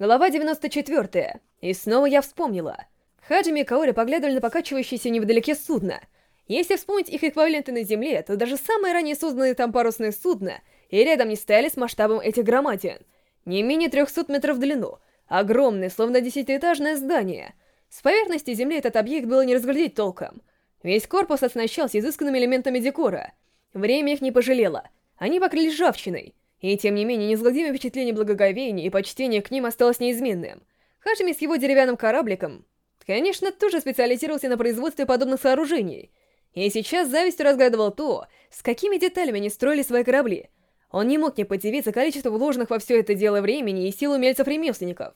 Глава 94. И снова я вспомнила. Хаджими и Каори поглядывали на покачивающееся невдалеке судно. Если вспомнить их эквиваленты на Земле, то даже самые ранее созданные там парусные судна и рядом не стояли с масштабом этих громадин. Не менее 300 метров в длину. Огромное, словно десятиэтажное здание. С поверхности Земли этот объект было не разглядеть толком. Весь корпус оснащался изысканными элементами декора. Время их не пожалело. Они покрылись ржавчиной. И тем не менее, неизгладимое впечатление благоговения и почтения к ним осталось неизменным. Хашими с его деревянным корабликом, конечно, тоже специализировался на производстве подобных сооружений. И сейчас завистью разглядывал то, с какими деталями они строили свои корабли. Он не мог не подивиться количеству вложенных во все это дело времени и сил умельцев-ремесленников.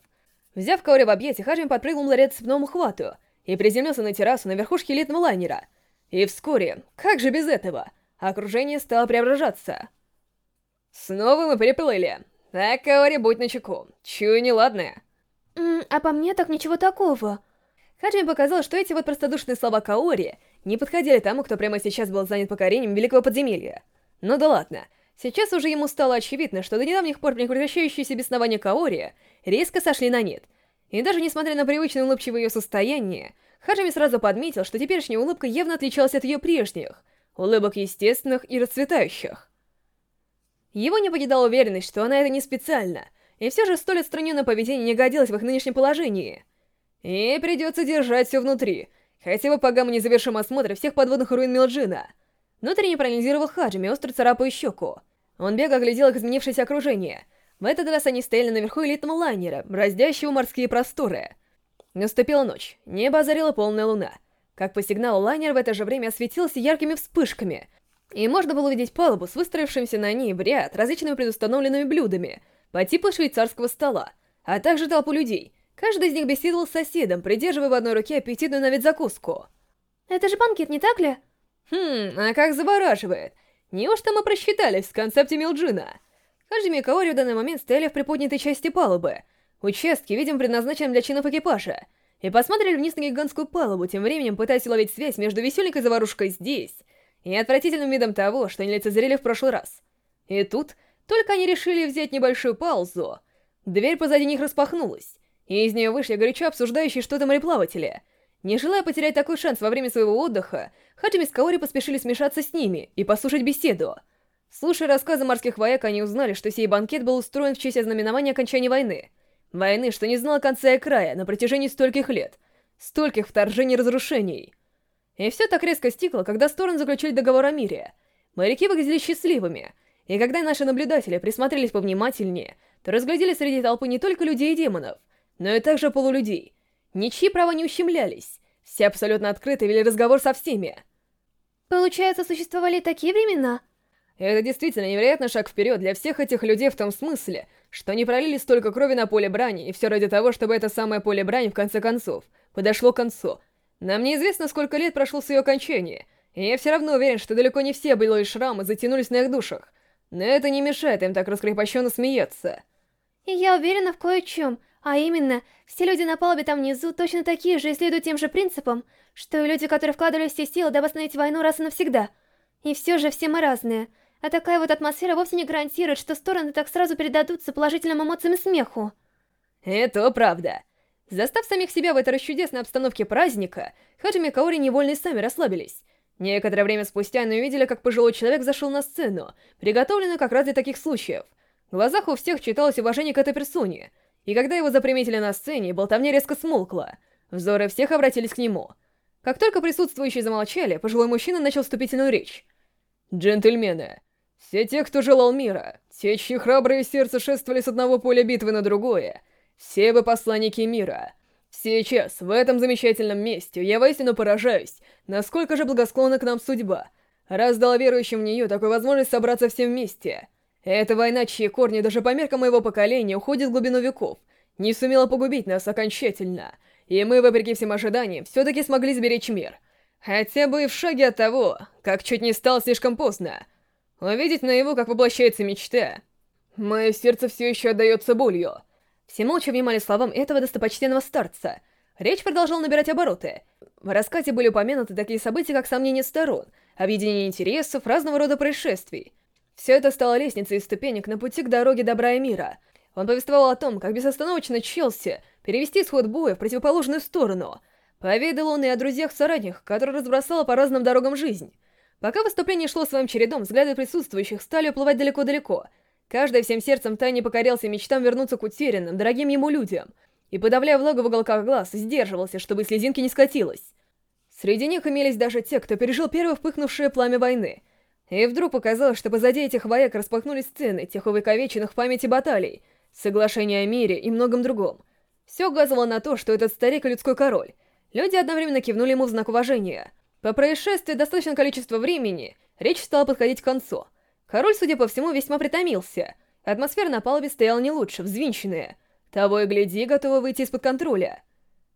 Взяв Каори в объятия, Хашими подпрыгнул ряд цепному хвату и приземлился на террасу на верхушке элитного лайнера. И вскоре, как же без этого, окружение стало преображаться. Снова мы приплыли. Так, Каори, будь начеку. Чую неладное. М а по мне так ничего такого. Хаджими показал, что эти вот простодушные слова Каори не подходили тому, кто прямо сейчас был занят покорением Великого Подземелья. Ну да ладно. Сейчас уже ему стало очевидно, что до недавних пор непрекращающиеся беснования Каори резко сошли на нет. И даже несмотря на привычное улыбчивое ее состояние, Хаджими сразу подметил, что теперешняя улыбка явно отличалась от ее прежних, улыбок естественных и расцветающих. Его не покидала уверенность, что она это не специально, и все же столь отстраненное поведение не годилось в их нынешнем положении. И придется держать все внутри, хотя бы пока мы не завершим осмотр всех подводных руин Милджина. Внутренне проанализировал Хаджими, остро царапая щеку. Он бега оглядел их изменившееся окружение. В этот раз они стояли наверху элитного лайнера, раздящего морские просторы. Наступила ночь, небо озарила полная луна. Как по сигналу лайнер в это же время осветился яркими вспышками — и можно было увидеть палубу с выстроившимся на ней в ряд различными предустановленными блюдами по типу швейцарского стола, а также толпу людей. Каждый из них беседовал с соседом, придерживая в одной руке аппетитную на вид закуску. «Это же банкет, не так ли?» «Хм, а как завораживает! Неужто мы просчитались в концепте Милджина?» Хаджими и Каори в данный момент стояли в приподнятой части палубы. Участки, видимо, предназначены для чинов экипажа. И посмотрели вниз на гигантскую палубу, тем временем пытаясь уловить связь между веселенькой заварушкой здесь и отвратительным видом того, что они лицезрели в прошлый раз. И тут, только они решили взять небольшую паузу, дверь позади них распахнулась, и из нее вышли горячо обсуждающие что-то мореплаватели. Не желая потерять такой шанс во время своего отдыха, Хаджими с Каори поспешили смешаться с ними и послушать беседу. Слушая рассказы морских вояк, они узнали, что сей банкет был устроен в честь ознаменования окончания войны. Войны, что не знала конца и края на протяжении стольких лет. Стольких вторжений и разрушений. И все так резко стикло, когда стороны заключили договор о мире. Моряки выглядели счастливыми, и когда наши наблюдатели присмотрелись повнимательнее, то разглядели среди толпы не только людей и демонов, но и также полулюдей. Ничьи права не ущемлялись, все абсолютно открыто вели разговор со всеми. Получается, существовали такие времена? Это действительно невероятный шаг вперед для всех этих людей в том смысле, что они пролили столько крови на поле брани, и все ради того, чтобы это самое поле брани в конце концов подошло к концу, нам неизвестно, сколько лет прошло с ее окончания, и я все равно уверен, что далеко не все былые шрамы затянулись на их душах. Но это не мешает им так раскрепощенно смеяться. И я уверена в кое-чем, а именно, все люди на палубе там внизу точно такие же и следуют тем же принципам, что и люди, которые вкладывали все силы, дабы остановить войну раз и навсегда. И все же все мы разные, а такая вот атмосфера вовсе не гарантирует, что стороны так сразу передадутся положительным эмоциям и смеху. Это правда. Застав самих себя в этой расчудесной обстановке праздника, Хаджими Каори невольно и сами расслабились. Некоторое время спустя они увидели, как пожилой человек зашел на сцену, приготовленную как раз для таких случаев. В глазах у всех читалось уважение к этой персоне, и когда его заприметили на сцене, болтовня резко смолкла. Взоры всех обратились к нему. Как только присутствующие замолчали, пожилой мужчина начал вступительную речь. «Джентльмены, все те, кто желал мира, те, чьи храбрые сердца шествовали с одного поля битвы на другое, все вы посланники мира. Сейчас, в этом замечательном месте, я воистину поражаюсь, насколько же благосклонна к нам судьба, раз дала верующим в нее такую возможность собраться всем вместе. Эта война, чьи корни даже по меркам моего поколения уходят в глубину веков, не сумела погубить нас окончательно, и мы, вопреки всем ожиданиям, все-таки смогли сберечь мир. Хотя бы и в шаге от того, как чуть не стало слишком поздно. Увидеть на его, как воплощается мечта. Мое сердце все еще отдается болью. Все молча внимали словам этого достопочтенного старца. Речь продолжала набирать обороты. В рассказе были упомянуты такие события, как сомнения сторон, объединение интересов, разного рода происшествий. Все это стало лестницей и ступенек на пути к дороге добра и мира. Он повествовал о том, как безостановочно Челси перевести исход боя в противоположную сторону. Поведал он и о друзьях-соратниках, которые разбросала по разным дорогам жизнь. Пока выступление шло своим чередом, взгляды присутствующих стали уплывать далеко-далеко. Каждый всем сердцем тайне покорялся мечтам вернуться к утерянным, дорогим ему людям. И, подавляя влагу в уголках глаз, сдерживался, чтобы слезинки не скатилась. Среди них имелись даже те, кто пережил первое вспыхнувшее пламя войны. И вдруг показалось, что позади этих вояк распахнулись сцены тех увековеченных в памяти баталий, соглашения о мире и многом другом. Все указывало на то, что этот старик и людской король. Люди одновременно кивнули ему в знак уважения. По происшествии достаточное количество времени речь стала подходить к концу. Король, судя по всему, весьма притомился. Атмосфера на палубе стояла не лучше, взвинченная. Того и гляди, готова выйти из-под контроля.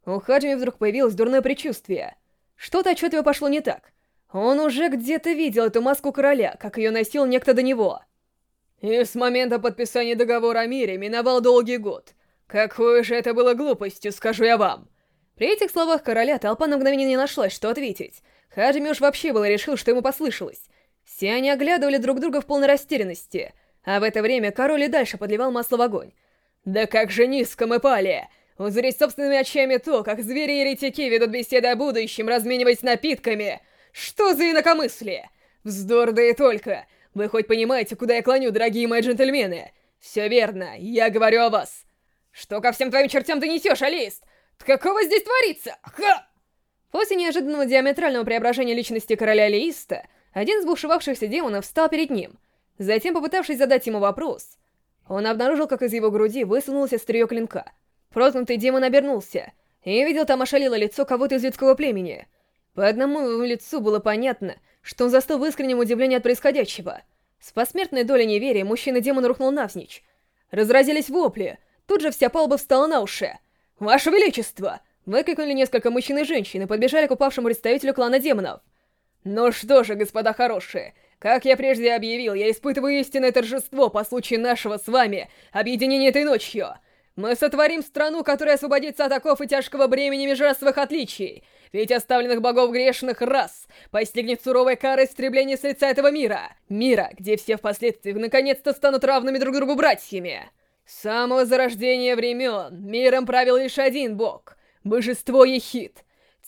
У Хаджими вдруг появилось дурное предчувствие. Что-то отчетливо пошло не так. Он уже где-то видел эту маску короля, как ее носил некто до него. И с момента подписания договора о мире миновал долгий год. Какой же это было глупостью, скажу я вам. При этих словах короля толпа на мгновение не нашлась, что ответить. Хаджими уж вообще было решил, что ему послышалось. Все они оглядывали друг друга в полной растерянности, а в это время король и дальше подливал масло в огонь. «Да как же низко мы пали! Узреть собственными очами то, как звери и еретики ведут беседы о будущем, размениваясь напитками! Что за инакомыслие? Вздор да и только! Вы хоть понимаете, куда я клоню, дорогие мои джентльмены? Все верно, я говорю о вас! Что ко всем твоим чертям ты несешь, Алист? Какого здесь творится? Ха! После неожиданного диаметрального преображения личности короля Алииста, один из бушевавшихся демонов встал перед ним. Затем, попытавшись задать ему вопрос, он обнаружил, как из его груди высунулся острие клинка. Проткнутый демон обернулся, и видел там ошалело лицо кого-то из людского племени. По одному лицу было понятно, что он застыл в искреннем удивлении от происходящего. С посмертной долей неверия мужчина-демон рухнул навзничь. Разразились вопли, тут же вся палуба встала на уши. «Ваше Величество!» Выкрикнули несколько мужчин и женщин и подбежали к упавшему представителю клана демонов. «Ну что же, господа хорошие, как я прежде объявил, я испытываю истинное торжество по случаю нашего с вами объединения этой ночью. Мы сотворим страну, которая освободится от оков и тяжкого бремени межрасовых отличий, ведь оставленных богов грешных рас постигнет суровая кара истребления с лица этого мира. Мира, где все впоследствии наконец-то станут равными друг другу братьями. С самого зарождения времен миром правил лишь один бог — божество Ехид.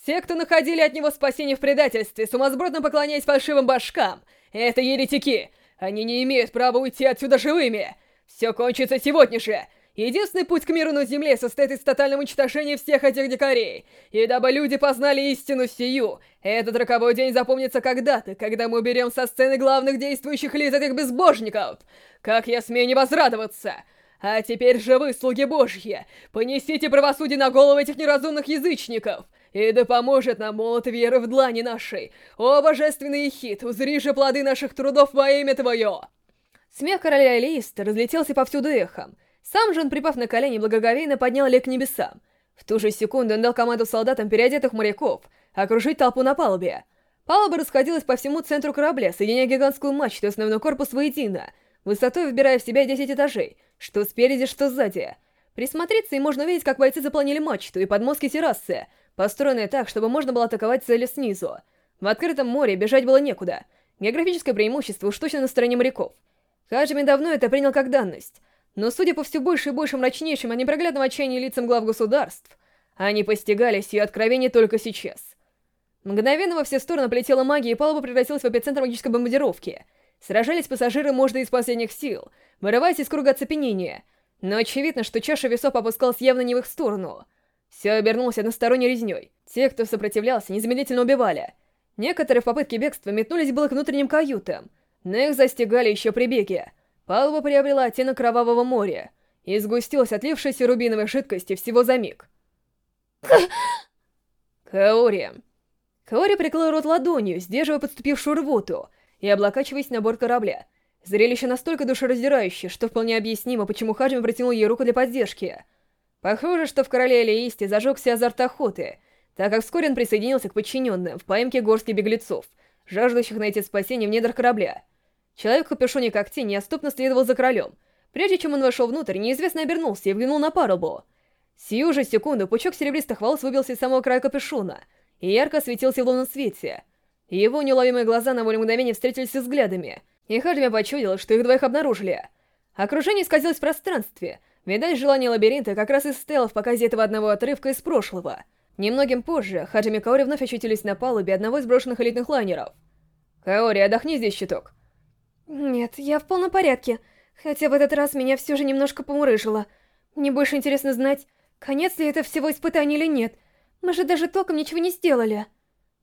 Те, кто находили от него спасение в предательстве, сумасбродно поклоняясь фальшивым башкам, это еретики. Они не имеют права уйти отсюда живыми. Все кончится сегодня же. Единственный путь к миру на Земле состоит из тотального уничтожения всех этих дикарей. И дабы люди познали истину сию, этот роковой день запомнится когда-то, когда мы уберем со сцены главных действующих лиц этих безбожников. Как я смею не возрадоваться! А теперь же вы, слуги божьи, понесите правосудие на голову этих неразумных язычников, и да поможет нам молот веры в длани нашей. О, божественный хит, узри же плоды наших трудов во имя Твое!» Смех короля Элиста разлетелся повсюду эхом. Сам же он, припав на колени, благоговейно поднял лек к небесам. В ту же секунду он дал команду солдатам переодетых моряков окружить толпу на палубе. Палуба расходилась по всему центру корабля, соединяя гигантскую мачту и основной корпус воедино, высотой вбирая в себя 10 этажей, что спереди, что сзади. Присмотреться и можно увидеть, как бойцы заполнили мачту и подмостки террасы, построенные так, чтобы можно было атаковать цели снизу. В открытом море бежать было некуда. Географическое преимущество уж точно на стороне моряков. Хаджими давно это принял как данность, но судя по все больше и больше мрачнейшим и непроглядным отчаянию лицам глав государств, они постигались ее откровение только сейчас. Мгновенно во все стороны полетела магия, и палуба превратилась в эпицентр магической бомбардировки. Сражались пассажиры, можно, из последних сил, вырываясь из круга оцепенения. Но очевидно, что чаша весов опускалась явно не в их сторону. Все обернулось односторонней резней. Те, кто сопротивлялся, незамедлительно убивали. Некоторые в попытке бегства метнулись было к внутренним каютам, но их застигали еще при беге. Палуба приобрела оттенок кровавого моря и сгустилась отлившейся рубиновой жидкости всего за миг. Каори. Каори прикрыл рот ладонью, сдерживая подступившую рвоту, и облокачиваясь на борт корабля. Зрелище настолько душераздирающее, что вполне объяснимо, почему Хаджими протянул ей руку для поддержки. Похоже, что в Короле Элеисте зажегся азарт охоты, так как вскоре он присоединился к подчиненным в поимке горстки беглецов, жаждущих найти спасение в недрах корабля. Человек в капюшоне тень неоступно следовал за королем. Прежде чем он вошел внутрь, неизвестно обернулся и взглянул на парубу. Сию же секунду пучок серебристых волос выбился из самого края капюшона и ярко осветился в лунном свете. Его неуловимые глаза на воле мгновения встретились взглядами, и Хадми почудил, что их двоих обнаружили. Окружение исказилось в пространстве, Видать, желание лабиринта как раз и состояло в показе этого одного отрывка из прошлого. Немногим позже Хаджими Каори вновь очутились на палубе одного из брошенных элитных лайнеров. «Каори, отдохни здесь чуток». «Нет, я в полном порядке, хотя в этот раз меня все же немножко помурыжило. Мне больше интересно знать, конец ли это всего испытания или нет. Мы же даже толком ничего не сделали».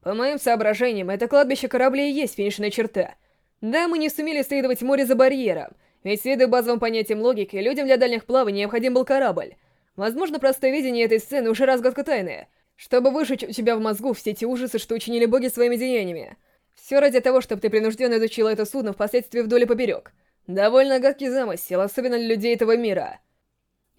По моим соображениям, это кладбище кораблей и есть финишная черта. Да, мы не сумели следовать море за барьером, ведь следуя базовым понятиям логики, людям для дальних плаваний необходим был корабль. Возможно, простое видение этой сцены уже разгадка тайны, чтобы выжечь у тебя в мозгу все эти ужасы, что учинили боги своими деяниями. Все ради того, чтобы ты принужденно изучила это судно впоследствии вдоль и поперек. Довольно гадкий замысел, особенно для людей этого мира.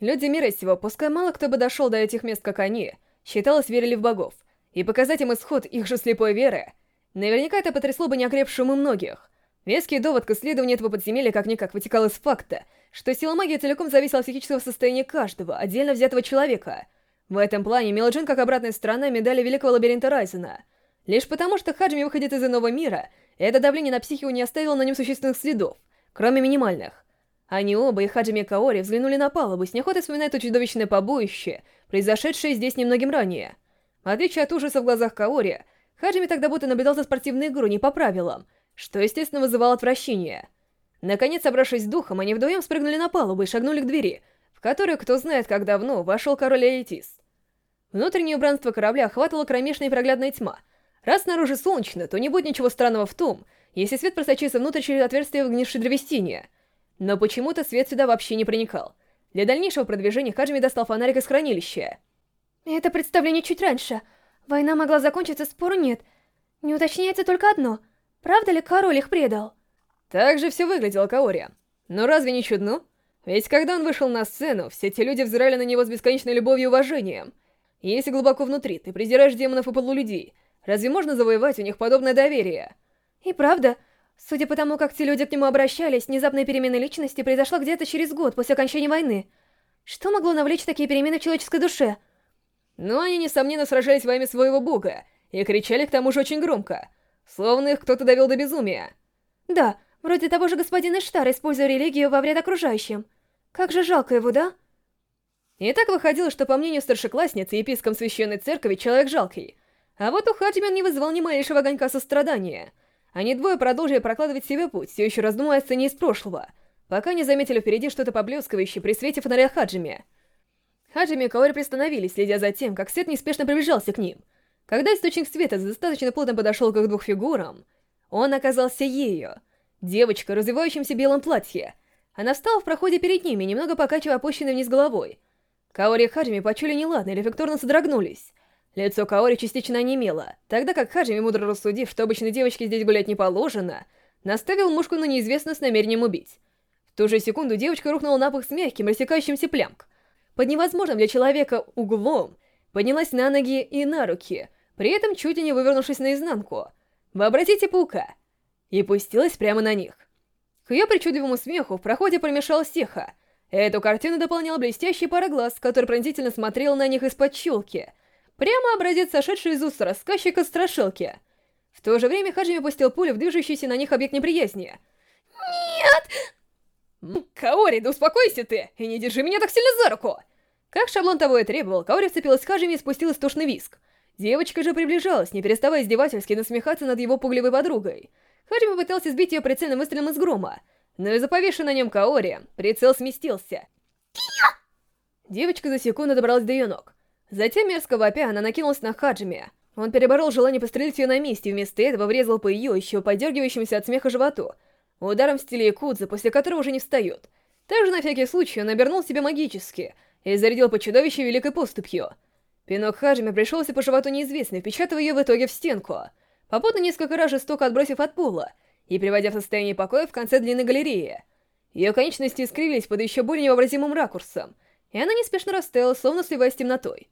Люди мира сего, пускай мало кто бы дошел до этих мест, как они, считалось, верили в богов, и показать им исход их же слепой веры, наверняка это потрясло бы неокрепшим и многих. Веский довод к исследованию этого подземелья как-никак вытекал из факта, что сила магии целиком зависела от психического состояния каждого, отдельно взятого человека. В этом плане Мелоджин как обратная сторона медали Великого Лабиринта Райзена. Лишь потому, что Хаджими выходит из иного мира, это давление на психику не оставило на нем существенных следов, кроме минимальных. Они оба, и Хаджими и Каори, взглянули на палубу, с неохотой вспоминая то чудовищное побоище, произошедшее здесь немногим ранее. В отличие от ужаса в глазах Каори, Хаджими тогда будто наблюдал за спортивной игру не по правилам — что, естественно, вызывало отвращение. Наконец, собравшись с духом, они вдвоем спрыгнули на палубу и шагнули к двери, в которую, кто знает как давно, вошел король Элитис. Внутреннее убранство корабля охватывала кромешная и проглядная тьма. Раз снаружи солнечно, то не будет ничего странного в том, если свет просочится внутрь через отверстие в гнившей древестине. Но почему-то свет сюда вообще не проникал. Для дальнейшего продвижения Хаджими достал фонарик из хранилища. Это представление чуть раньше. Война могла закончиться, спору нет. Не уточняется только одно — Правда ли король их предал? Так же все выглядело Каори. Но разве не чудно? Ведь когда он вышел на сцену, все те люди взирали на него с бесконечной любовью и уважением. если глубоко внутри ты презираешь демонов и полулюдей, разве можно завоевать у них подобное доверие? И правда, судя по тому, как те люди к нему обращались, внезапная перемена личности произошла где-то через год после окончания войны. Что могло навлечь такие перемены в человеческой душе? Ну, они, несомненно, сражались во имя своего бога, и кричали к тому же очень громко — Словно их кто-то довел до безумия. Да, вроде того же господина Штара, используя религию во вред окружающим. Как же жалко его, да? И так выходило, что по мнению старшеклассницы, епископом священной церкви человек жалкий. А вот у Хаджимен не вызвал ни малейшего огонька сострадания. Они двое продолжили прокладывать себе путь, все еще раздумывая о сцене из прошлого, пока не заметили впереди что-то поблескивающее при свете фонаря Хаджими. Хаджими и Каори приостановились, следя за тем, как свет неспешно приближался к ним — когда источник света достаточно плотно подошел к их двух фигурам, он оказался ею, девочка, развивающимся белом платье. Она встала в проходе перед ними, немного покачивая опущенной вниз головой. Каори и Хаджими почули неладно и рефлекторно содрогнулись. Лицо Каори частично онемело, тогда как Хаджими, мудро рассудив, что обычной девочке здесь гулять не положено, наставил мушку на неизвестную с намерением убить. В ту же секунду девочка рухнула на пол с мягким, рассекающимся плямк. Под невозможным для человека углом поднялась на ноги и на руки, при этом чуть ли не вывернувшись наизнанку. Вообразите паука. И пустилась прямо на них. К ее причудливому смеху в проходе промешалась Сеха. Эту картину дополнял блестящий пара глаз, который пронзительно смотрел на них из-под челки. Прямо образец сошедший из уст рассказчика страшилки. В то же время Хаджими пустил пулю в движущийся на них объект неприязни. «Нет!» «Каори, да успокойся ты! И не держи меня так сильно за руку!» Как шаблон того и требовал, Каори вцепилась в Хаджими и спустил истошный виск. Девочка же приближалась, не переставая издевательски насмехаться над его пугливой подругой. Хаджими пытался сбить ее прицельным выстрелом из грома, но из-за повешенной на нем Каори прицел сместился. Девочка за секунду добралась до ее ног. Затем, мерзко вопя, она накинулась на Хаджими. Он переборол желание пострелить ее на месте, и вместо этого врезал по ее, еще подергивающемуся от смеха животу, ударом в стиле якудза, после которого уже не встает. Также на всякий случай он обернул себя магически — и зарядил по чудовищу великой поступью. Пинок Хаджими пришелся по животу неизвестный, впечатывая ее в итоге в стенку, попутно несколько раз жестоко отбросив от пола и приводя в состояние покоя в конце длинной галереи. Ее конечности искривились под еще более невообразимым ракурсом, и она неспешно растаяла, словно сливаясь с темнотой.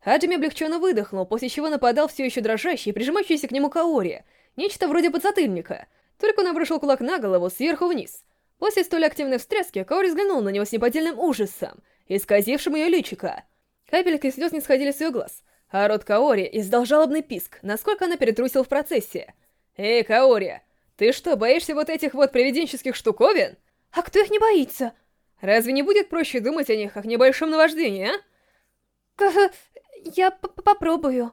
Хаджими облегченно выдохнул, после чего нападал все еще дрожащий и прижимающийся к нему Каори, нечто вроде подзатыльника, только он обрушил кулак на голову сверху вниз. После столь активной встряски Каори взглянул на него с неподдельным ужасом, исказившим ее личико. Капельки слез не сходили с ее глаз, а рот Каори издал жалобный писк, насколько она перетрусила в процессе. «Эй, Каори, ты что, боишься вот этих вот привиденческих штуковин?» «А кто их не боится?» Разве не будет проще думать о них, как небольшом наваждении, а? К я попробую.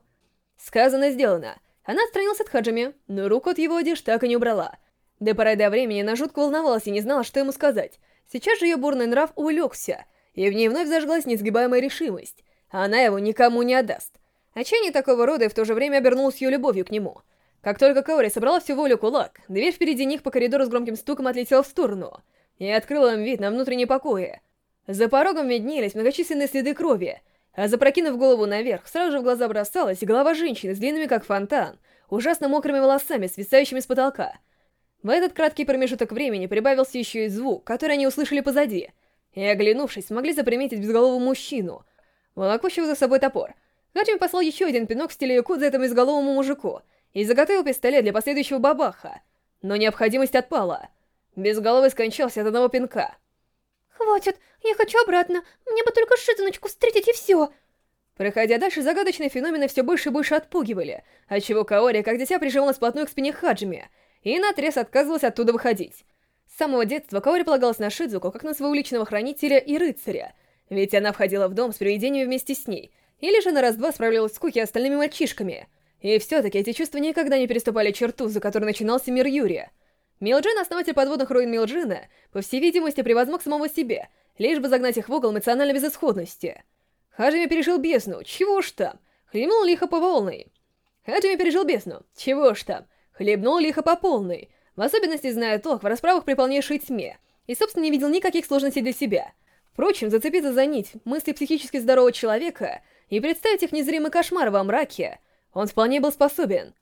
Сказано, сделано. Она отстранилась от Хаджими, но руку от его одежды так и не убрала. До поры до времени она жутко волновалась и не знала, что ему сказать. Сейчас же ее бурный нрав улегся, и в ней вновь зажглась несгибаемая решимость. Она его никому не отдаст. Отчаяние такого рода и в то же время обернулось ее любовью к нему. Как только Каори собрала всю волю кулак, дверь впереди них по коридору с громким стуком отлетела в сторону и открыла им вид на внутренние покои. За порогом виднелись многочисленные следы крови, а запрокинув голову наверх, сразу же в глаза бросалась голова женщины с длинными как фонтан, ужасно мокрыми волосами, свисающими с потолка. В этот краткий промежуток времени прибавился еще и звук, который они услышали позади, и, оглянувшись, смогли заприметить безголового мужчину, волокущего за собой топор. Хаджими послал еще один пинок в стиле якудза этому безголовому мужику и заготовил пистолет для последующего бабаха, но необходимость отпала. Безголовый скончался от одного пинка. «Хватит, я хочу обратно, мне бы только Шизуночку встретить и все!» Проходя дальше, загадочные феномены все больше и больше отпугивали, отчего Каори, как дитя, прижималась вплотную к спине Хаджими — и наотрез отказывалась оттуда выходить. С самого детства Каори полагалась на Шидзуку как на своего личного хранителя и рыцаря, ведь она входила в дом с привидениями вместе с ней, или же на раз-два справлялась с Куки остальными мальчишками. И все-таки эти чувства никогда не переступали черту, за которой начинался мир Юрия. Милджин, основатель подводных руин Милджина, по всей видимости, превозмог самого себя, лишь бы загнать их в угол эмоциональной безысходности. Хаджими пережил бездну, чего уж там, хлебнул лихо по волной. Хаджими пережил бездну, чего уж там, Хлебнул лихо по полной, в особенности зная толк в расправах при полнейшей тьме, и, собственно, не видел никаких сложностей для себя. Впрочем, зацепиться за нить мысли психически здорового человека и представить их незримый кошмар во мраке он вполне был способен.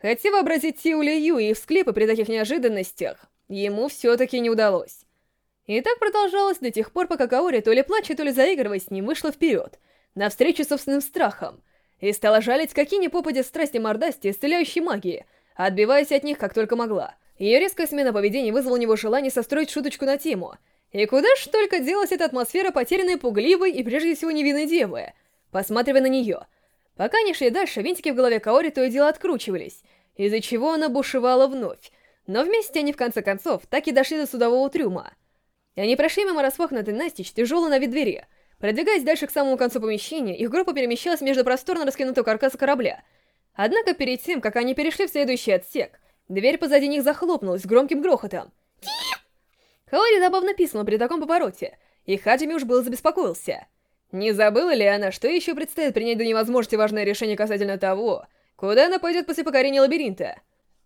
Хотя вообразить Тиу Ли Ю и их склепы при таких неожиданностях ему все-таки не удалось. И так продолжалось до тех пор, пока Каори то ли плача, то ли заигрывая с ним, вышла вперед, навстречу собственным страхам, и стала жалить какие ни попадя страсти мордасти исцеляющей магии — отбиваясь от них как только могла. Ее резкая смена поведения вызвала у него желание состроить шуточку на тему. И куда ж только делась эта атмосфера потерянной, пугливой и прежде всего невинной девы, посматривая на нее. Пока они шли дальше, винтики в голове Каори то и дело откручивались, из-за чего она бушевала вновь. Но вместе они в конце концов так и дошли до судового трюма. Они прошли мимо распахнутой настичь тяжелой на вид двери. Продвигаясь дальше к самому концу помещения, их группа перемещалась между просторно раскинутого каркаса корабля — Однако перед тем, как они перешли в следующий отсек, дверь позади них захлопнулась с громким грохотом. Каори забавно писнула при таком повороте, и Хаджими уж было забеспокоился. Не забыла ли она, что еще предстоит принять до невозможности важное решение касательно того, куда она пойдет после покорения лабиринта?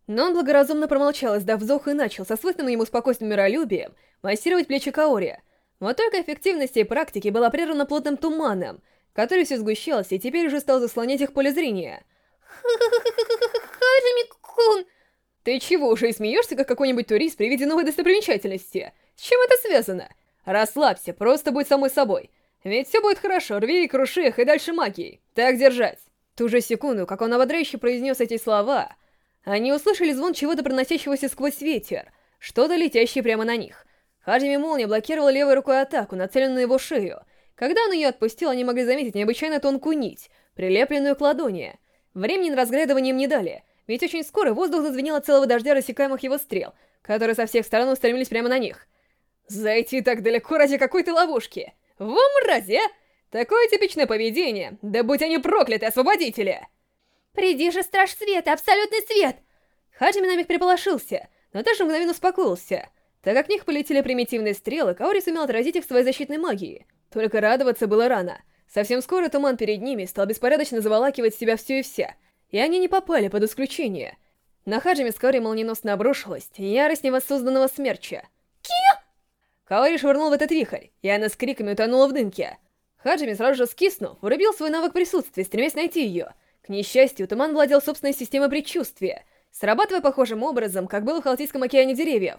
Но он благоразумно промолчал, издав вздох и начал, со свойственным ему спокойствием миролюбием, массировать плечи Каори. Вот только эффективность и практики была прервана плотным туманом, который все сгущался и теперь уже стал заслонять их поле зрения — Хаджими-кун! Ты чего уже смеешься, как какой-нибудь турист при виде новой достопримечательности? С чем это связано? Расслабься, просто будь самой собой. Ведь все будет хорошо, рви и круши их, и дальше магией. Так держать. Ту же секунду, как он ободряюще произнес эти слова, они услышали звон чего-то проносящегося сквозь ветер, что-то летящее прямо на них. Хаджими молния блокировала левой рукой атаку, нацеленную на его шею. Когда он ее отпустил, они могли заметить необычайно тонкую нить, прилепленную к ладони. Времени на разглядывание им не дали, ведь очень скоро воздух зазвенел от целого дождя рассекаемых его стрел, которые со всех сторон устремились прямо на них. Зайти так далеко ради какой-то ловушки! Во мразе! Такое типичное поведение! Да будь они прокляты, освободители! Приди же, страж света, абсолютный свет! Хаджими на миг переполошился, но тоже мгновенно успокоился. Так как в них полетели примитивные стрелы, Каори сумел отразить их своей защитной магией. Только радоваться было рано — Совсем скоро туман перед ними стал беспорядочно заволакивать себя все и вся, и они не попали под исключение. На Хаджиме вскоре молниеносно обрушилась ярость невоссозданного смерча. Ки! Каори швырнул в этот вихрь, и она с криками утонула в дымке. Хаджими, сразу же скиснув, врубил свой навык присутствия, стремясь найти ее. К несчастью, туман владел собственной системой предчувствия, срабатывая похожим образом, как было в Халтийском океане деревьев.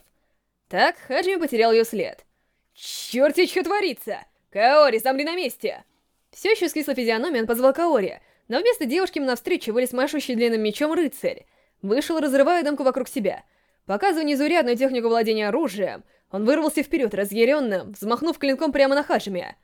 Так Хаджими потерял ее след. «Черти, что творится! Каори, замри на месте!» Все еще с кислой физиономией он позвал Каори, но вместо девушки ему навстречу вылез машущий длинным мечом рыцарь. Вышел, разрывая дымку вокруг себя. Показывая незаурядную технику владения оружием, он вырвался вперед, разъяренно, взмахнув клинком прямо на Хаджиме.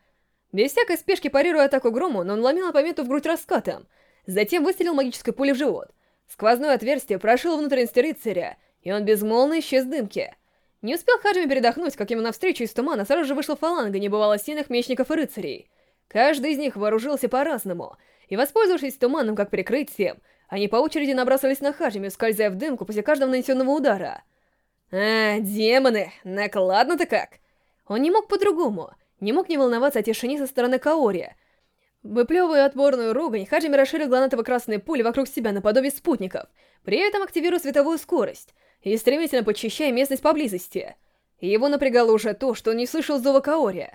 Без всякой спешки парируя атаку Грому, но он ломил оппоненту в грудь раскатом. Затем выстрелил магической пулей в живот. Сквозное отверстие прошило внутренности рыцаря, и он безмолвно исчез в дымке. Не успел Хаджими передохнуть, как ему навстречу из тумана сразу же вышла фаланга небывало сильных мечников и рыцарей. Каждый из них вооружился по-разному, и, воспользовавшись туманом как прикрытием, они по очереди набрасывались на Хаджими, скользя в дымку после каждого нанесенного удара. «А, демоны, накладно-то как!» Он не мог по-другому, не мог не волноваться о тишине со стороны Каори. Выплевывая отборную ругань, Хаджими расширил гланатово-красные пули вокруг себя наподобие спутников, при этом активируя световую скорость и стремительно подчищая местность поблизости. Его напрягало уже то, что он не слышал зова Каори.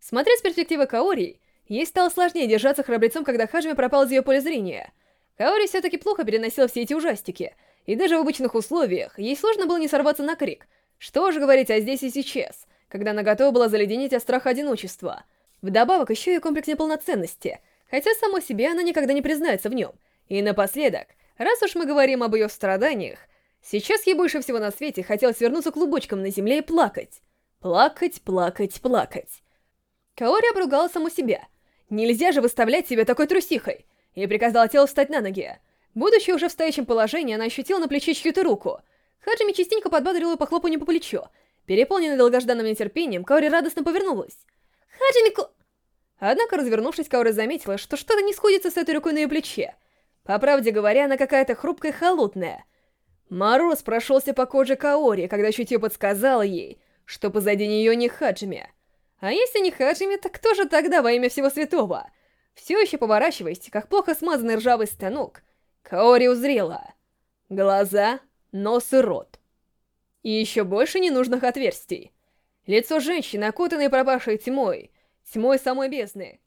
Смотря с перспективы Каори, ей стало сложнее держаться храбрецом, когда Хаджими пропал из ее поля зрения. Каори все-таки плохо переносила все эти ужастики, и даже в обычных условиях ей сложно было не сорваться на крик. Что же говорить о здесь и сейчас, когда она готова была заледенеть от страха одиночества. Вдобавок еще и комплекс неполноценности, хотя само себе она никогда не признается в нем. И напоследок, раз уж мы говорим об ее страданиях, сейчас ей больше всего на свете хотелось вернуться клубочком на земле и плакать. Плакать, плакать, плакать. Каори обругала саму себя. Нельзя же выставлять себя такой трусихой. И приказала телу встать на ноги. Будучи уже в стоящем положении, она ощутила на плече чью-то руку. Хаджими частенько подбодрила ее похлопанию по плечу. Переполненная долгожданным нетерпением, Каори радостно повернулась. «Хаджимику!» Однако, развернувшись, Каори заметила, что что-то не сходится с этой рукой на ее плече. По правде говоря, она какая-то хрупкая и холодная. Мороз прошелся по коже Каори, когда чутье подсказала ей, что позади нее не Хаджими. А если не Хаджими, так кто же тогда во имя всего святого? Все еще поворачиваясь, как плохо смазанный ржавый станок, Каори узрела. Глаза, нос и рот. И еще больше ненужных отверстий. Лицо женщины, окутанное пропавшей тьмой, тьмой самой бездны.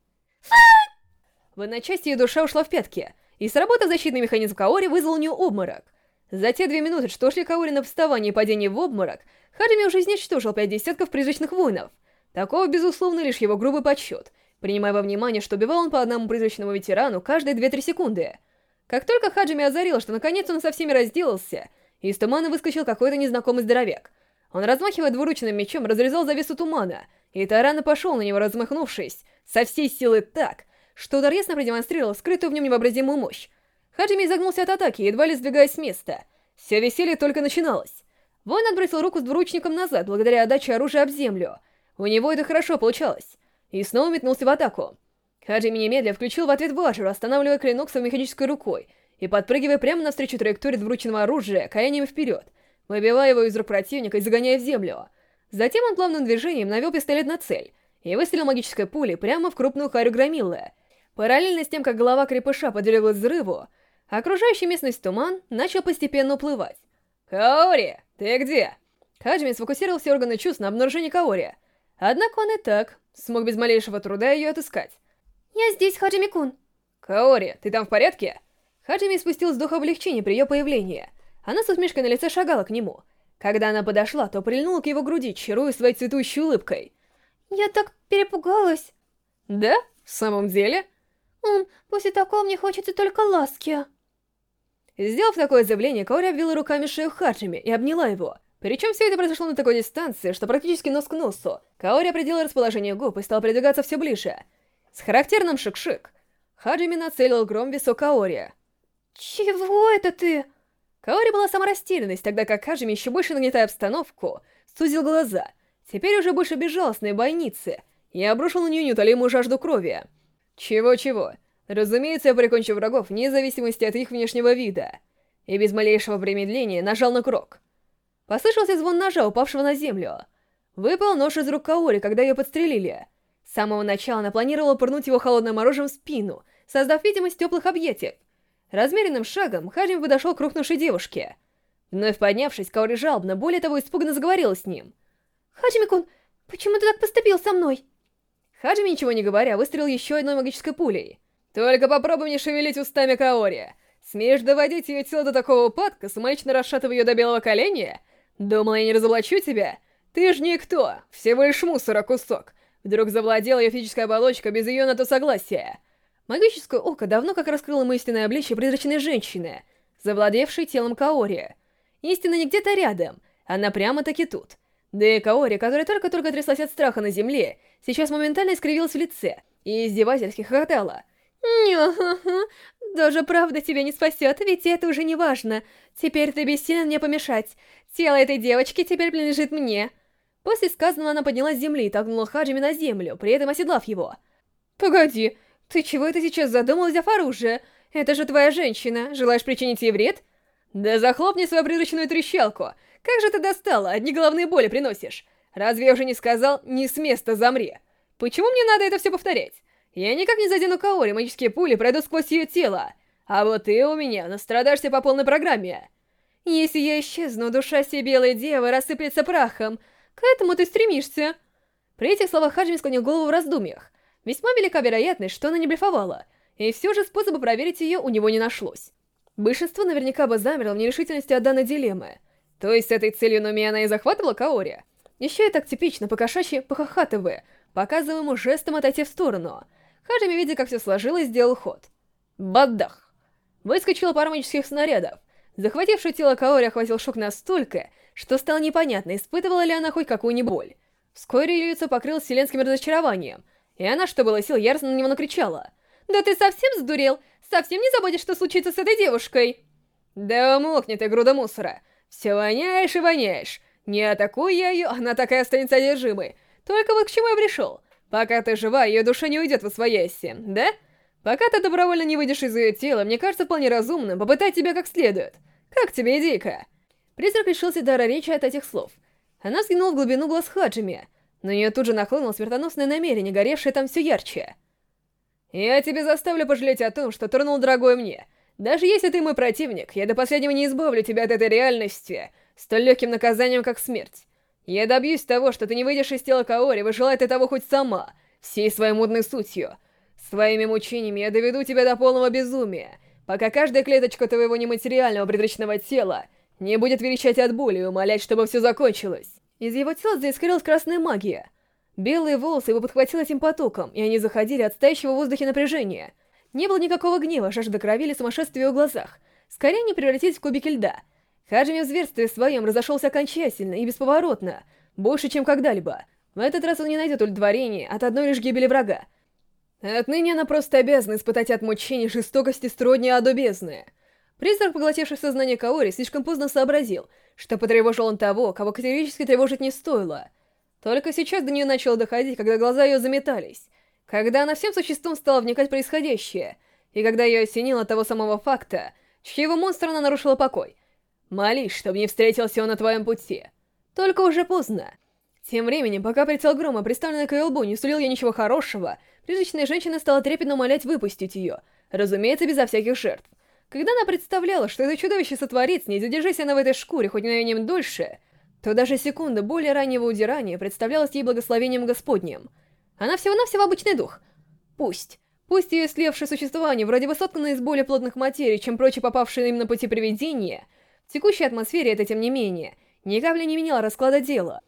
В одночасье ее душа ушла в пятки, и сработав защитный механизм Каори, вызвал у нее обморок. За те две минуты, что шли Каори на вставание и падение в обморок, Хаджими уже изничтожил пять десятков призрачных воинов. Такого, безусловно, лишь его грубый подсчет, принимая во внимание, что убивал он по одному призрачному ветерану каждые 2-3 секунды. Как только Хаджими озарил, что наконец он со всеми разделался, из тумана выскочил какой-то незнакомый здоровяк. Он, размахивая двуручным мечом, разрезал завесу тумана, и Тарана пошел на него, размахнувшись, со всей силы так, что удар ясно продемонстрировал скрытую в нем невообразимую мощь. Хаджими изогнулся от атаки, едва ли сдвигаясь с места. Все веселье только начиналось. Воин отбросил руку с двуручником назад, благодаря отдаче оружия об землю. У него это хорошо получалось. И снова метнулся в атаку. Хаджими немедля включил в ответ Блажеру, останавливая клинок своей механической рукой и подпрыгивая прямо навстречу траектории двуручного оружия, коленями вперед, выбивая его из рук противника и загоняя в землю. Затем он плавным движением навел пистолет на цель и выстрелил магической пулей прямо в крупную харю Громиллы. Параллельно с тем, как голова крепыша подверглась взрыву, окружающий местность туман начал постепенно уплывать. «Каори, ты где?» Хаджими сфокусировал все органы чувств на обнаружении Каори. Однако он и так смог без малейшего труда ее отыскать. «Я здесь, Хаджими-кун». «Каори, ты там в порядке?» Хаджими спустил вздох облегчения при ее появлении. Она с усмешкой на лице шагала к нему. Когда она подошла, то прильнула к его груди, чаруя своей цветущей улыбкой. «Я так перепугалась». «Да? В самом деле?» «Ум, после такого мне хочется только ласки». Сделав такое заявление, Каори обвила руками шею Хаджими и обняла его. Причем все это произошло на такой дистанции, что практически нос к носу. Каори определила расположение губ и стала придвигаться все ближе. С характерным шик-шик. Хаджими нацелил гром висок Каори. «Чего это ты?» Каори была сама растерянность, тогда как Хаджими, еще больше нагнетая обстановку, сузил глаза, теперь уже больше безжалостной бойницы, и обрушил на нее неутолимую жажду крови. Чего-чего. Разумеется, я прикончу врагов вне зависимости от их внешнего вида. И без малейшего промедления нажал на крок. Послышался звон ножа, упавшего на землю. Выпал нож из рук Каори, когда ее подстрелили. С самого начала она планировала пырнуть его холодным оружием в спину, создав видимость теплых объятий. Размеренным шагом Хаджим подошел к рухнувшей девушке. Вновь поднявшись, Каори жалобно, более того, испуганно заговорила с ним. «Хаджими-кун, почему ты так поступил со мной?» Хаджими, ничего не говоря, выстрелил еще одной магической пулей. «Только попробуй не шевелить устами Каори. Смеешь доводить ее тело до такого упадка, самолично расшатывая ее до белого коленя? Думала, я не разоблачу тебя? Ты ж никто, всего лишь мусора кусок. Вдруг завладела ее физическая оболочка без ее на то согласия. Магическое око давно как раскрыло ему истинное призрачной женщины, завладевшей телом Каори. Истина не где-то рядом, она прямо-таки тут. Да и Каори, которая только-только тряслась от страха на земле, сейчас моментально искривилась в лице и издевательски хохотала. «Ня-ха-ха, Даже правда тебя не спасет, ведь это уже не важно. Теперь ты бессилен мне помешать. Тело этой девочки теперь принадлежит мне. После сказанного она поднялась с земли и толкнула Хаджими на землю, при этом оседлав его. «Погоди, ты чего это сейчас задумал, взяв оружие? Это же твоя женщина, желаешь причинить ей вред?» «Да захлопни свою призрачную трещалку! Как же ты достала, одни головные боли приносишь! Разве я уже не сказал, не с места замри? Почему мне надо это все повторять? Я никак не задену Каори, магические пули пройдут сквозь ее тело. А вот ты у меня настрадаешься по полной программе. Если я исчезну, душа всей белой девы рассыплется прахом. К этому ты стремишься. При этих словах Хаджими склонил голову в раздумьях. Весьма велика вероятность, что она не блефовала, и все же способа проверить ее у него не нашлось. Большинство наверняка бы замерло в нерешительности от данной дилеммы. То есть с этой целью Нуми она и захватывала Каори? Еще и так типично, покошачьи, похохатывая, показывая ему жестом отойти в сторону — Хаджими, видя, как все сложилось, сделал ход. Бадах! Выскочила пара магических снарядов. Захватившее тело Каори охватил шок настолько, что стало непонятно, испытывала ли она хоть какую-нибудь боль. Вскоре ее лицо покрылось вселенским разочарованием, и она, что было сил, яростно на него накричала. «Да ты совсем сдурел? Совсем не забудешь, что случится с этой девушкой?» «Да умолкни ты, груда мусора! Все воняешь и воняешь! Не атакуй я ее, она такая останется одержимой! Только вот к чему я пришел? Пока ты жива, ее душа не уйдет в освояси, да? Пока ты добровольно не выйдешь из ее тела, мне кажется вполне разумным попытать тебя как следует. Как тебе идейка?» Призрак лишился дара речи от этих слов. Она взглянула в глубину глаз Хаджими, но ее тут же нахлынуло смертоносное намерение, горевшее там все ярче. «Я тебе заставлю пожалеть о том, что тронул дорогой мне. Даже если ты мой противник, я до последнего не избавлю тебя от этой реальности, столь легким наказанием, как смерть. Я добьюсь того, что ты не выйдешь из тела Каори, выжелай ты того хоть сама, всей своей мудной сутью. Своими мучениями я доведу тебя до полного безумия, пока каждая клеточка твоего нематериального призрачного тела не будет верещать от боли и умолять, чтобы все закончилось. Из его тела заискрилась красная магия. Белые волосы его подхватило этим потоком, и они заходили от стоящего в воздухе напряжения. Не было никакого гнева, жажда крови или сумасшествия в глазах. Скорее они превратились в кубики льда — Хаджими в зверстве своем разошелся окончательно и бесповоротно, больше, чем когда-либо. В этот раз он не найдет удовлетворения от одной лишь гибели врага. Отныне она просто обязана испытать от мучений жестокости стродни аду бездны. Призрак, поглотивший сознание Каори, слишком поздно сообразил, что потревожил он того, кого категорически тревожить не стоило. Только сейчас до нее начало доходить, когда глаза ее заметались, когда она всем существом стала вникать в происходящее, и когда ее осенило того самого факта, чьего монстра она нарушила покой, Молись, чтобы не встретился он на твоем пути. Только уже поздно. Тем временем, пока прицел грома, приставленный к ее лбу, не сулил ей ничего хорошего, призрачная женщина стала трепетно умолять выпустить ее, разумеется, безо всяких жертв. Когда она представляла, что это чудовище сотворит с ней, задержись она в этой шкуре хоть мгновением дольше, то даже секунда более раннего удирания представлялась ей благословением Господним. Она всего-навсего обычный дух. Пусть. Пусть ее слевшее существование, вроде бы сотканное из более плотных материй, чем прочие попавшие им на пути привидения — в текущей атмосфере это, тем не менее, ни капли не меняло расклада дела.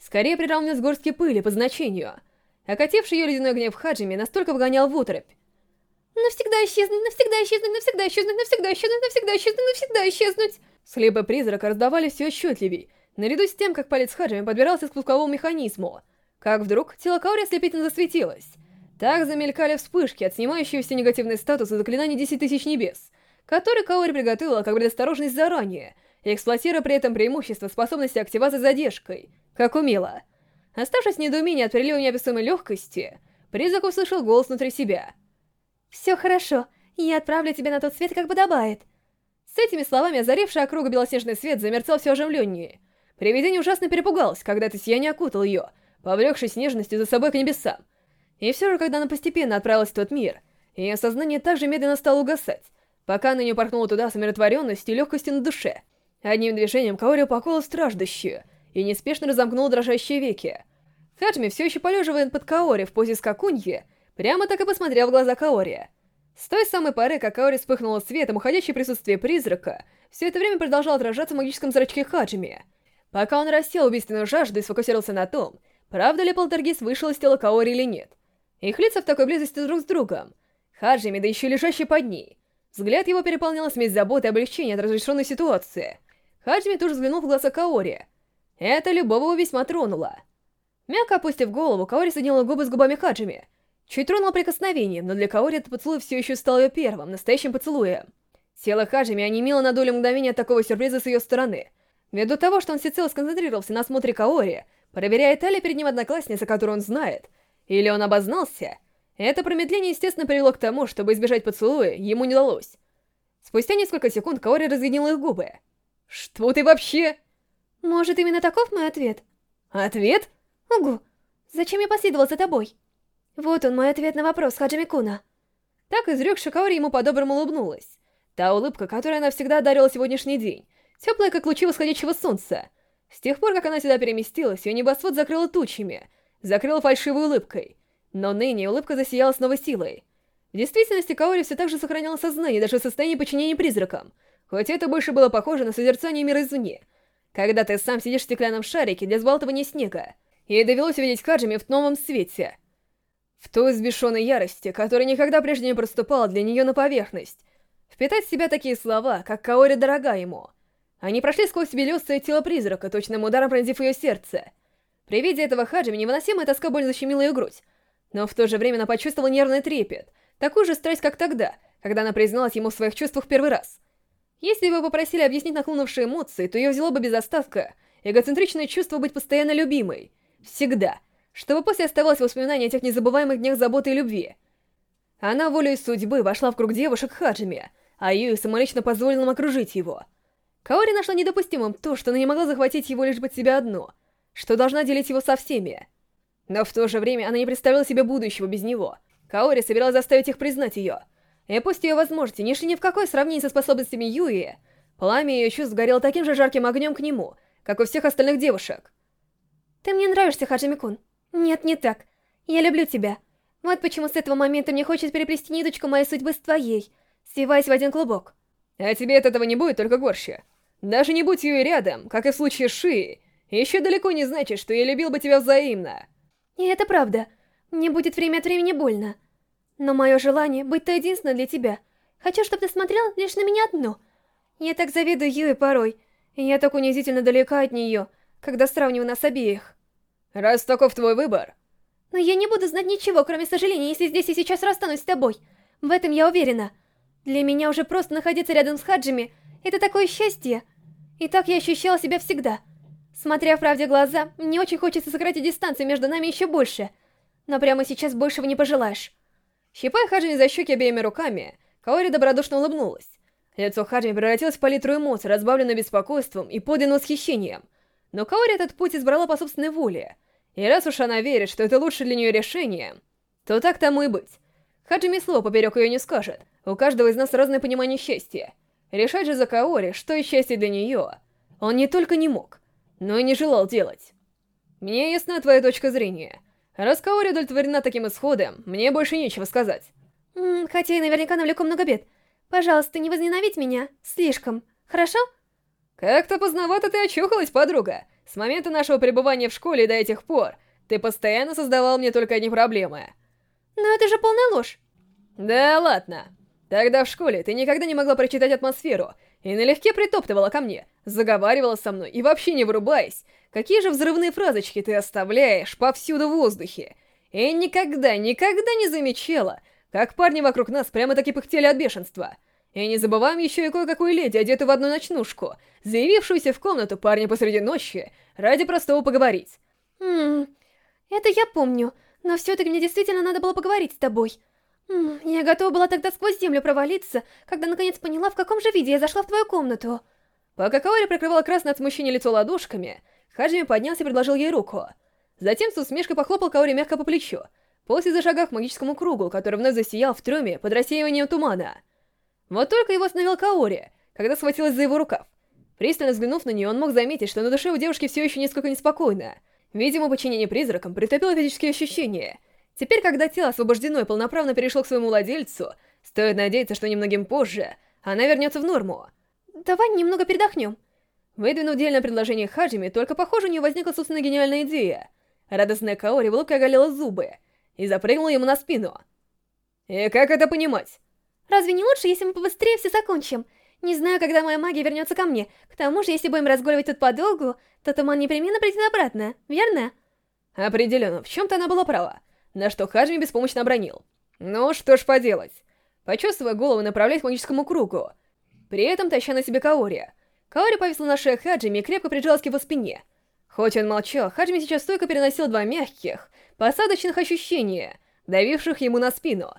Скорее приравнивалось к горстке пыли по значению. Окативший ее ледяной гнев Хаджими настолько вгонял в отрыбь. «Навсегда исчезнуть, навсегда исчезнуть, навсегда исчезнуть, навсегда исчезнуть, навсегда исчезнуть, навсегда исчезнуть!» Слепы призрака раздавались все отчетливей, наряду с тем, как палец Хаджими подбирался к спусковому механизму. Как вдруг тело Каори ослепительно засветилось. Так замелькали вспышки от снимающегося негативный статус и заклинания Десять Тысяч Небес который Каори приготовила как предосторожность заранее, эксплуатируя при этом преимущество способности активации задержкой, как умела. Оставшись в недоумении от прилива неописуемой легкости, призрак услышал голос внутри себя. «Все хорошо, я отправлю тебя на тот свет, как подобает». С этими словами озаревший округу белоснежный свет замерцал все оживленнее. Привидение ужасно перепугалось, когда это сияние окутал ее, повлекшись нежностью за собой к небесам. И все же, когда она постепенно отправилась в тот мир, ее сознание также медленно стало угасать, пока она не порхнула туда с умиротворенностью и легкостью на душе. Одним движением Каори упаковала страждущую и неспешно разомкнула дрожащие веки. Хаджми, все еще полеживая под Каори в позе скакуньи, прямо так и посмотрел в глаза Каори. С той самой поры, как Каори вспыхнула светом, уходящее присутствие призрака, все это время продолжал отражаться в магическом зрачке Хаджими. Пока он рассел убийственную жажду и сфокусировался на том, правда ли полтергист вышел из тела Каори или нет. Их лица в такой близости друг с другом. Хаджими, да еще лежащий под ней — Взгляд его переполняла смесь заботы и облегчения от разрешенной ситуации. Хаджими тоже взглянул в глаза Каори. Это любого весьма тронуло. Мягко опустив голову, Каори соединила губы с губами Хаджими. Чуть тронул прикосновением, но для Каори этот поцелуй все еще стал ее первым, настоящим поцелуем. Тело Хаджими онемело на долю мгновения от такого сюрприза с ее стороны. Ввиду того, что он всецело сконцентрировался на осмотре Каори, проверяет ли перед ним одноклассница, которую он знает, или он обознался, это промедление, естественно, привело к тому, чтобы избежать поцелуя, ему не удалось. Спустя несколько секунд Каори разъединила их губы. «Что ты вообще...» «Может, именно таков мой ответ?» «Ответ?» «Угу. Зачем я последовал за тобой?» «Вот он, мой ответ на вопрос, Хаджими Куна». Так изрекши Каори ему по-доброму улыбнулась. Та улыбка, которой она всегда одарила сегодняшний день, теплая, как лучи восходящего солнца. С тех пор, как она сюда переместилась, ее небосвод закрыла тучами, закрыла фальшивой улыбкой. Но ныне улыбка засияла с новой силой. В действительности Каори все так же сохраняла сознание, даже в состоянии подчинения призракам, хоть это больше было похоже на созерцание мира извне. Когда ты сам сидишь в стеклянном шарике для сбалтывания снега, ей довелось увидеть Хаджими в новом свете. В той взбешенной ярости, которая никогда прежде не проступала для нее на поверхность. Впитать в себя такие слова, как Каори дорога ему. Они прошли сквозь белесое тело призрака, точным ударом пронзив ее сердце. При виде этого Хаджими невыносимая тоска больно защемила ее грудь. Но в то же время она почувствовала нервный трепет, такую же страсть, как тогда, когда она призналась ему в своих чувствах первый раз. Если бы попросили объяснить нахлынувшие эмоции, то ее взяло бы без остатка эгоцентричное чувство быть постоянно любимой. Всегда. Чтобы после оставалось воспоминание о тех незабываемых днях заботы и любви. Она волей судьбы вошла в круг девушек Хаджими, а Юи самолично позволила им окружить его. Каори нашла недопустимым то, что она не могла захватить его лишь под себя одно, что должна делить его со всеми. Но в то же время она не представляла себе будущего без него. Каори собиралась заставить их признать ее. И пусть ее возможности не шли ни в какое сравнение со способностями Юи, пламя ее чувств горело таким же жарким огнем к нему, как у всех остальных девушек. «Ты мне нравишься, Хаджими-кун. Нет, не так. Я люблю тебя. Вот почему с этого момента мне хочется переплести ниточку моей судьбы с твоей, сливаясь в один клубок». А тебе от этого не будет только горще. Даже не будь Юи рядом, как и в случае Шией, еще далеко не значит, что я любил бы тебя взаимно. И это правда. Мне будет время от времени больно. Но мое желание быть то единственное для тебя. Хочу, чтобы ты смотрел лишь на меня одну. Я так завидую Юе порой, и я так унизительно далека от нее, когда сравниваю нас обеих. Раз таков твой выбор... Но я не буду знать ничего, кроме сожаления, если здесь и сейчас расстанусь с тобой. В этом я уверена. Для меня уже просто находиться рядом с Хаджими — это такое счастье. И так я ощущала себя всегда. Смотря в правде глаза, мне очень хочется сократить дистанцию между нами еще больше. Но прямо сейчас большего не пожелаешь. Щипая Хаджими за щеки обеими руками, Каори добродушно улыбнулась. Лицо Хаджими превратилось в палитру эмоций, разбавленную беспокойством и подлинным восхищением. Но Каори этот путь избрала по собственной воле. И раз уж она верит, что это лучше для нее решение, то так тому и быть. Хаджими слова поперек ее не скажет. У каждого из нас разное понимание счастья. Решать же за Каори, что и счастье для нее, он не только не мог, но и не желал делать. Мне ясна твоя точка зрения. Раз Каори удовлетворена таким исходом, мне больше нечего сказать. М -м, хотя и наверняка навлеку много бед. Пожалуйста, не возненавидь меня. Слишком. Хорошо? Как-то поздновато ты очухалась, подруга. С момента нашего пребывания в школе до этих пор ты постоянно создавал мне только одни проблемы. Но это же полная ложь. Да ладно. Тогда в школе ты никогда не могла прочитать атмосферу и налегке притоптывала ко мне, заговаривала со мной и вообще не вырубаясь. Какие же взрывные фразочки ты оставляешь повсюду в воздухе. И никогда, никогда не замечала, как парни вокруг нас прямо-таки пыхтели от бешенства. И не забываем еще и кое-какую леди, одетую в одну ночнушку, заявившуюся в комнату парня посреди ночи ради простого поговорить. Ммм, это я помню, но все-таки мне действительно надо было поговорить с тобой. Я готова была тогда сквозь землю провалиться, когда наконец поняла, в каком же виде я зашла в твою комнату. Пока Каори прикрывала красное от смущения лицо ладошками, Хаджими поднялся и предложил ей руку. Затем с усмешкой похлопал Каори мягко по плечу, после зашагав к магическому кругу, который вновь засиял в трюме под рассеиванием тумана. Вот только его остановил Каори, когда схватилась за его рукав. Пристально взглянув на нее, он мог заметить, что на душе у девушки все еще несколько неспокойно. Видимо, подчинение призракам притопило физические ощущения — Теперь, когда тело освобождено и полноправно перешло к своему владельцу, стоит надеяться, что немногим позже она вернется в норму. Давай немного передохнем. Выдвинув дельное предложение Хаджими, только похоже у нее возникла собственная гениальная идея. Радостная Каори в улыбке оголила зубы и запрыгнула ему на спину. И как это понимать? Разве не лучше, если мы побыстрее все закончим? Не знаю, когда моя магия вернется ко мне. К тому же, если будем разгуливать тут подолгу, то туман непременно придет обратно, верно? Определенно, в чем-то она была права. на что Хаджими беспомощно обронил. Ну, что ж поделать. Почувствуя голову, направляясь к магическому кругу. При этом таща на себе Каори. Каори повисла на шее Хаджими и крепко прижалась к его спине. Хоть он молчал, Хаджими сейчас стойко переносил два мягких, посадочных ощущения, давивших ему на спину.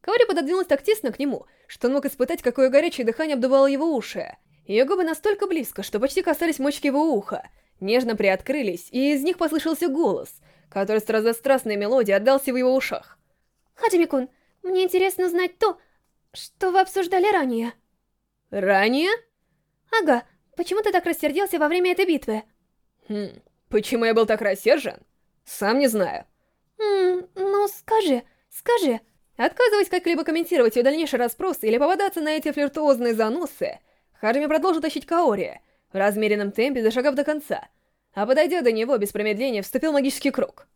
Каори пододвинулась так тесно к нему, что он мог испытать, какое горячее дыхание обдувало его уши. Ее губы настолько близко, что почти касались мочки его уха, нежно приоткрылись, и из них послышался голос, который с разострастной мелодией отдался в его ушах. Хаджими-кун, мне интересно знать то, что вы обсуждали ранее. Ранее? Ага, почему ты так рассердился во время этой битвы? Хм, почему я был так рассержен? Сам не знаю. Хм, ну скажи, скажи. Отказываясь как-либо комментировать ее дальнейший расспрос или попадаться на эти флиртуозные заносы, Хаджими продолжил тащить Каори, в размеренном темпе зашагав до конца, а подойдя до него без промедления, вступил в магический круг.